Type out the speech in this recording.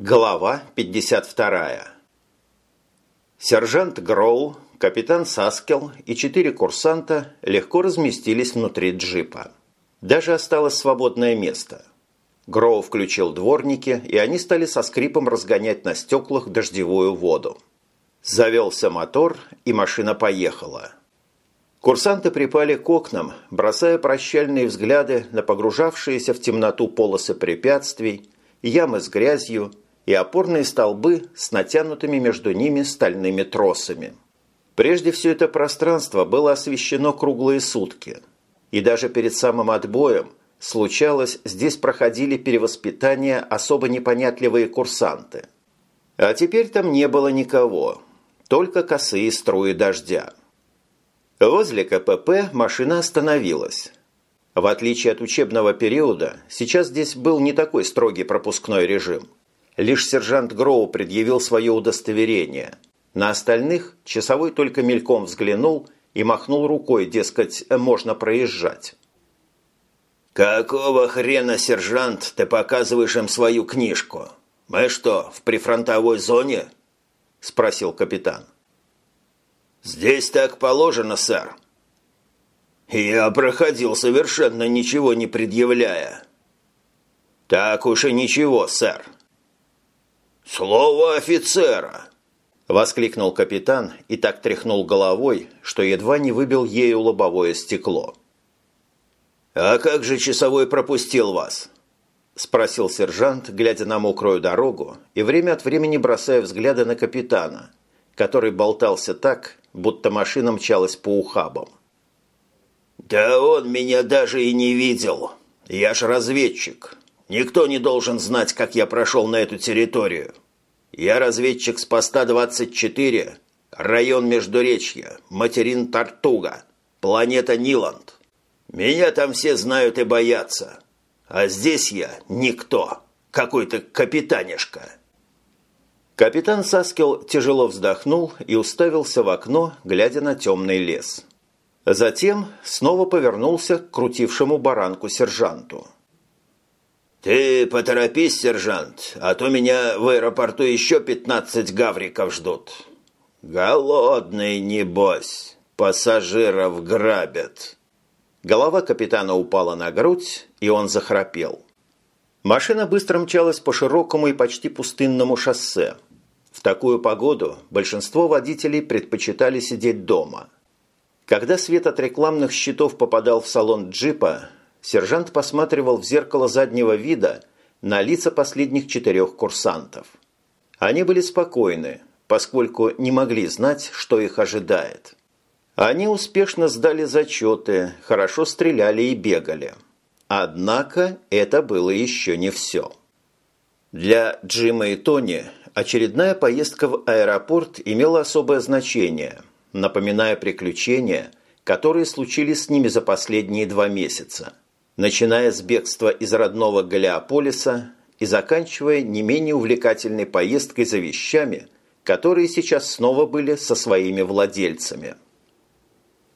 Глава 52. Сержант Гроу, капитан Саскел и четыре курсанта легко разместились внутри джипа. Даже осталось свободное место. Гроу включил дворники, и они стали со скрипом разгонять на стеклах дождевую воду. Завелся мотор, и машина поехала. Курсанты припали к окнам, бросая прощальные взгляды на погружавшиеся в темноту полосы препятствий, ямы с грязью и опорные столбы с натянутыми между ними стальными тросами. Прежде все это пространство было освещено круглые сутки. И даже перед самым отбоем, случалось, здесь проходили перевоспитания особо непонятливые курсанты. А теперь там не было никого, только косые струи дождя. Возле КПП машина остановилась. В отличие от учебного периода, сейчас здесь был не такой строгий пропускной режим – Лишь сержант Гроу предъявил свое удостоверение. На остальных часовой только мельком взглянул и махнул рукой, дескать, можно проезжать. «Какого хрена, сержант, ты показываешь им свою книжку? Мы что, в прифронтовой зоне?» – спросил капитан. «Здесь так положено, сэр». «Я проходил совершенно ничего не предъявляя». «Так уж и ничего, сэр. «Слово офицера!» – воскликнул капитан и так тряхнул головой, что едва не выбил ею лобовое стекло. «А как же часовой пропустил вас?» – спросил сержант, глядя на мокрую дорогу и время от времени бросая взгляды на капитана, который болтался так, будто машина мчалась по ухабам. «Да он меня даже и не видел. Я ж разведчик. Никто не должен знать, как я прошел на эту территорию. Я разведчик с поста 24, район Междуречья, материн Тартуга, планета Ниланд. Меня там все знают и боятся. А здесь я никто, какой-то капитанишка». Капитан Саскел тяжело вздохнул и уставился в окно, глядя на темный лес. Затем снова повернулся к крутившему баранку сержанту. «Ты поторопись, сержант, а то меня в аэропорту еще пятнадцать гавриков ждут. Голодный, небось, пассажиров грабят». Голова капитана упала на грудь, и он захрапел. Машина быстро мчалась по широкому и почти пустынному шоссе. В такую погоду большинство водителей предпочитали сидеть дома. Когда свет от рекламных щитов попадал в салон джипа, сержант посматривал в зеркало заднего вида на лица последних четырех курсантов. Они были спокойны, поскольку не могли знать, что их ожидает. Они успешно сдали зачеты, хорошо стреляли и бегали. Однако это было еще не все. Для Джима и Тони очередная поездка в аэропорт имела особое значение, напоминая приключения, которые случились с ними за последние два месяца – начиная с бегства из родного Галиополиса и заканчивая не менее увлекательной поездкой за вещами, которые сейчас снова были со своими владельцами –